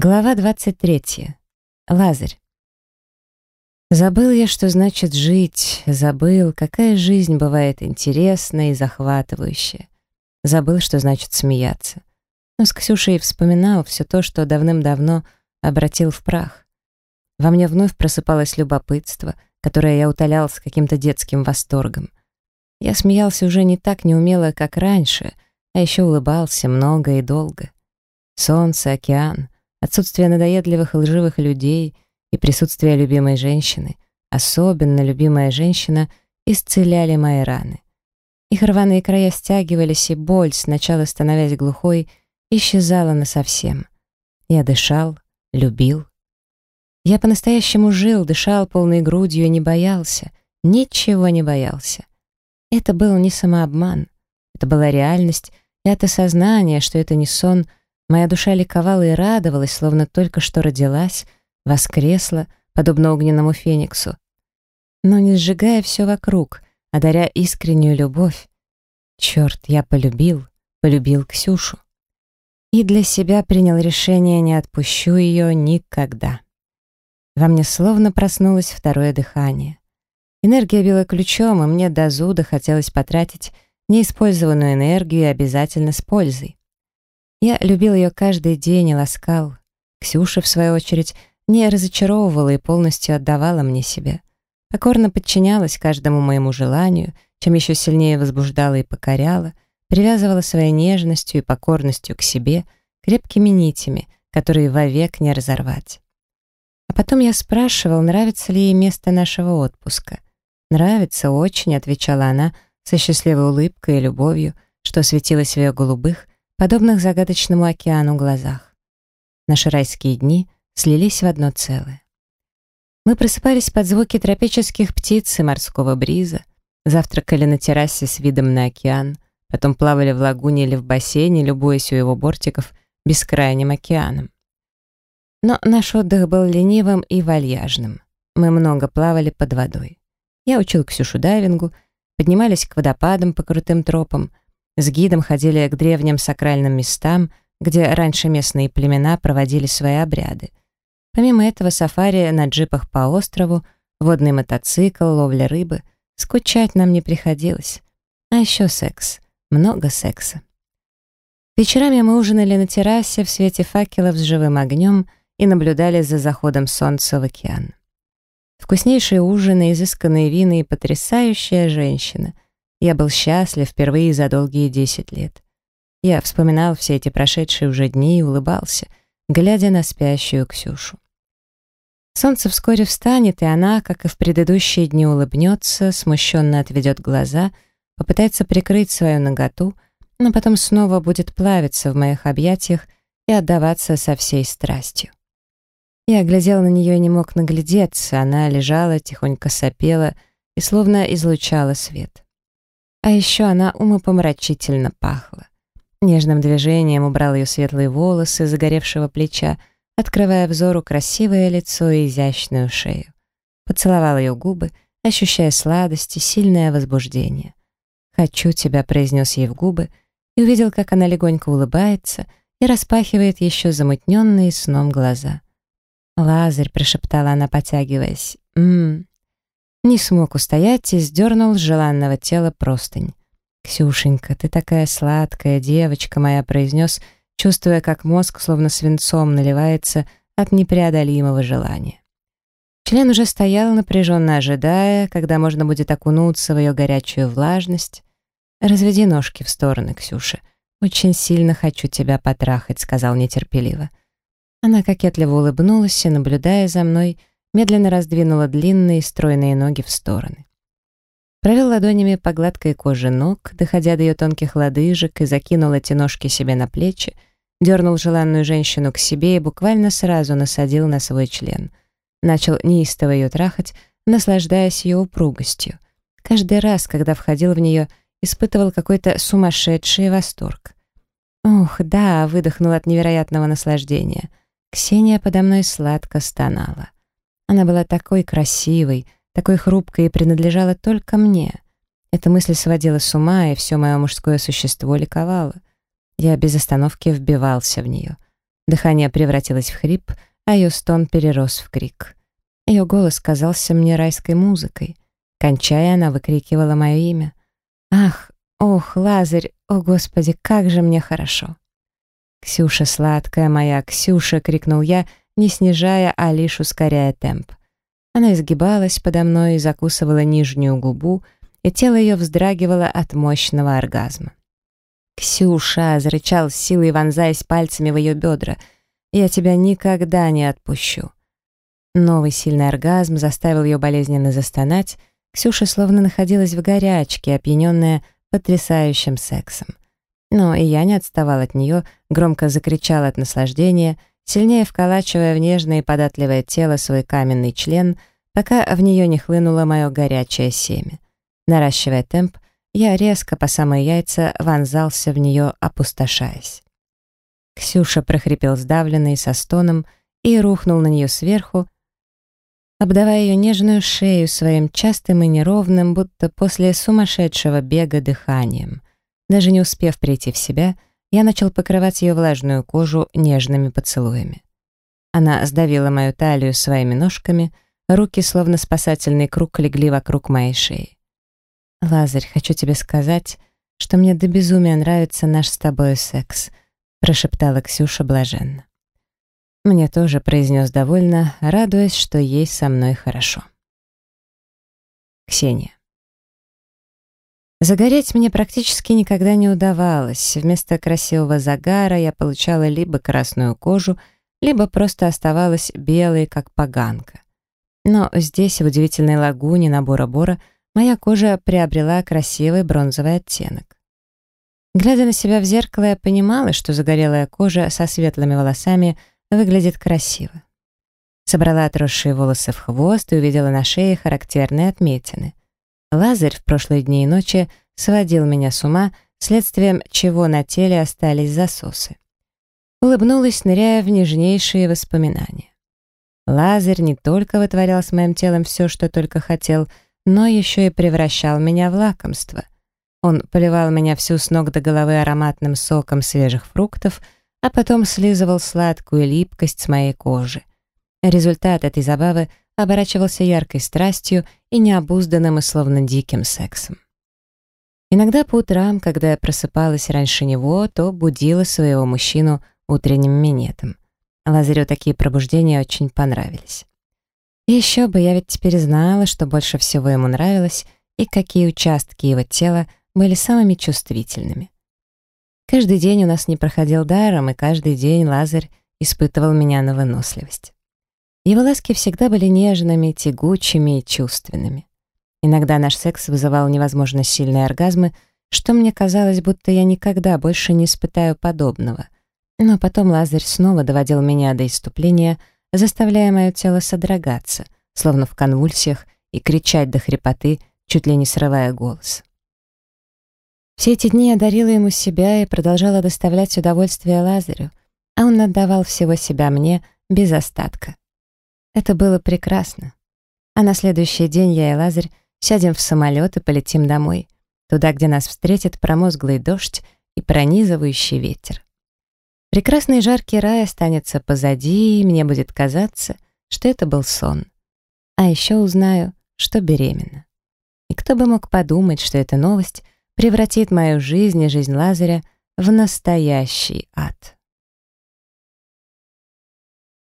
Глава 23. Лазарь. Забыл я, что значит жить, забыл, какая жизнь бывает интересная и захватывающая. Забыл, что значит смеяться. Но с Ксюшей вспоминал все то, что давным-давно обратил в прах. Во мне вновь просыпалось любопытство, которое я утолял с каким-то детским восторгом. Я смеялся уже не так неумело, как раньше, а еще улыбался много и долго. Солнце, океан — Отсутствие надоедливых и лживых людей и присутствие любимой женщины, особенно любимая женщина, исцеляли мои раны. Их рваные края стягивались, и боль, сначала становясь глухой, исчезала насовсем. Я дышал, любил. Я по-настоящему жил, дышал полной грудью и не боялся, ничего не боялся. Это был не самообман, это была реальность, и это сознание, что это не сон — Моя душа ликовала и радовалась, словно только что родилась, воскресла, подобно огненному фениксу. Но не сжигая все вокруг, а даря искреннюю любовь. Черт, я полюбил, полюбил Ксюшу. И для себя принял решение, не отпущу ее никогда. Во мне словно проснулось второе дыхание. Энергия била ключом, и мне до зуда хотелось потратить неиспользованную энергию обязательно с пользой. Я любил ее каждый день и ласкал. Ксюша, в свою очередь, не разочаровывала и полностью отдавала мне себя. Покорно подчинялась каждому моему желанию, чем еще сильнее возбуждала и покоряла, привязывала своей нежностью и покорностью к себе крепкими нитями, которые вовек не разорвать. А потом я спрашивал, нравится ли ей место нашего отпуска. «Нравится очень», — отвечала она со счастливой улыбкой и любовью, что светилось в ее голубых, подобных загадочному океану глазах. Наши райские дни слились в одно целое. Мы просыпались под звуки тропических птиц и морского бриза, завтракали на террасе с видом на океан, потом плавали в лагуне или в бассейне, любуясь у его бортиков бескрайним океаном. Но наш отдых был ленивым и вальяжным. Мы много плавали под водой. Я учил Ксюшу дайвингу, поднимались к водопадам по крутым тропам — с гидом ходили к древним сакральным местам, где раньше местные племена проводили свои обряды. Помимо этого сафари на джипах по острову, водный мотоцикл, ловля рыбы. Скучать нам не приходилось. А еще секс. Много секса. Вечерами мы ужинали на террасе в свете факелов с живым огнем и наблюдали за заходом солнца в океан. Вкуснейшие ужины, изысканные вины и потрясающая женщина — я был счастлив впервые за долгие десять лет. Я вспоминал все эти прошедшие уже дни и улыбался, глядя на спящую Ксюшу. Солнце вскоре встанет, и она, как и в предыдущие дни, улыбнется, смущенно отведет глаза, попытается прикрыть свою наготу, но потом снова будет плавиться в моих объятиях и отдаваться со всей страстью. Я глядел на нее и не мог наглядеться, она лежала, тихонько сопела и словно излучала свет. А еще она умопомрачительно пахла. Нежным движением убрал ее светлые волосы с загоревшего плеча, открывая взору красивое лицо и изящную шею. Поцеловал ее губы, ощущая сладость и сильное возбуждение. «Хочу тебя», — произнес ей в губы, и увидел, как она легонько улыбается и распахивает еще замутненные сном глаза. «Лазарь», — прошептала она, потягиваясь, «Ммм, не смог устоять и сдернул с желанного тела простынь. «Ксюшенька, ты такая сладкая девочка моя», произнес, чувствуя, как мозг словно свинцом наливается от непреодолимого желания. Член уже стоял, напряженно ожидая, когда можно будет окунуться в ее горячую влажность. «Разведи ножки в стороны, Ксюша. Очень сильно хочу тебя потрахать», — сказал нетерпеливо. Она кокетливо улыбнулась и, наблюдая за мной, медленно раздвинула длинные стройные ноги в стороны. Провел ладонями по гладкой коже ног, доходя до ее тонких лодыжек и закинул эти ножки себе на плечи, дернул желанную женщину к себе и буквально сразу насадил на свой член. Начал неистово ее трахать, наслаждаясь ее упругостью. Каждый раз, когда входил в нее, испытывал какой-то сумасшедший восторг. «Ух, да!» — выдохнул от невероятного наслаждения. Ксения подо мной сладко стонала. Она была такой красивой, такой хрупкой и принадлежала только мне. Эта мысль сводила с ума, и все мое мужское существо ликовало. Я без остановки вбивался в нее. Дыхание превратилось в хрип, а ее стон перерос в крик. Ее голос казался мне райской музыкой. Кончая, она выкрикивала мое имя. «Ах, ох, Лазарь, о, Господи, как же мне хорошо!» «Ксюша, сладкая моя, Ксюша!» — крикнул я, не снижая, а лишь ускоряя темп. Она изгибалась подо мной и закусывала нижнюю губу, и тело ее вздрагивало от мощного оргазма. «Ксюша!» — зарычал с силой, вонзаясь пальцами в ее бедра. «Я тебя никогда не отпущу!» Новый сильный оргазм заставил ее болезненно застонать. Ксюша словно находилась в горячке, опьяненная потрясающим сексом. Но и я не отставал от нее, громко закричал от наслаждения, сильнее вколачивая в нежное и податливое тело свой каменный член, пока в нее не хлынуло мое горячее семя. Наращивая темп, я резко по самые яйца вонзался в нее, опустошаясь. Ксюша прохрипел сдавленный со стоном и рухнул на нее сверху, обдавая ее нежную шею своим частым и неровным, будто после сумасшедшего бега дыханием. Даже не успев прийти в себя, я начал покрывать ее влажную кожу нежными поцелуями. Она сдавила мою талию своими ножками, руки, словно спасательный круг, легли вокруг моей шеи. «Лазарь, хочу тебе сказать, что мне до безумия нравится наш с тобой секс», прошептала Ксюша блаженно. Мне тоже произнес довольно, радуясь, что ей со мной хорошо. Ксения. Загореть мне практически никогда не удавалось. Вместо красивого загара я получала либо красную кожу, либо просто оставалась белой, как поганка. Но здесь, в удивительной лагуне на Бора-Бора, моя кожа приобрела красивый бронзовый оттенок. Глядя на себя в зеркало, я понимала, что загорелая кожа со светлыми волосами выглядит красиво. Собрала отросшие волосы в хвост и увидела на шее характерные отметины. Лазарь в прошлые дни и ночи сводил меня с ума, следствием чего на теле остались засосы. Улыбнулась, ныряя в нежнейшие воспоминания. Лазарь не только вытворял с моим телом все, что только хотел, но еще и превращал меня в лакомство. Он поливал меня всю с ног до головы ароматным соком свежих фруктов, а потом слизывал сладкую липкость с моей кожи. Результат этой забавы оборачивался яркой страстью и необузданным и словно диким сексом. Иногда по утрам, когда я просыпалась раньше него, то будила своего мужчину утренним минетом. Лазарю такие пробуждения очень понравились. И еще бы, я ведь теперь знала, что больше всего ему нравилось и какие участки его тела были самыми чувствительными. Каждый день у нас не проходил даром, и каждый день Лазарь испытывал меня на выносливость. Его ласки всегда были нежными, тягучими и чувственными. Иногда наш секс вызывал невозможно сильные оргазмы, что мне казалось, будто я никогда больше не испытаю подобного. Но потом Лазарь снова доводил меня до иступления, заставляя мое тело содрогаться, словно в конвульсиях, и кричать до хрипоты, чуть ли не срывая голос. Все эти дни я дарила ему себя и продолжала доставлять удовольствие Лазарю, а он отдавал всего себя мне без остатка. Это было прекрасно. А на следующий день я и Лазарь сядем в самолет и полетим домой, туда, где нас встретит промозглый дождь и пронизывающий ветер. Прекрасный жаркий рай останется позади, и мне будет казаться, что это был сон. А еще узнаю, что беременна. И кто бы мог подумать, что эта новость превратит мою жизнь и жизнь Лазаря в настоящий ад.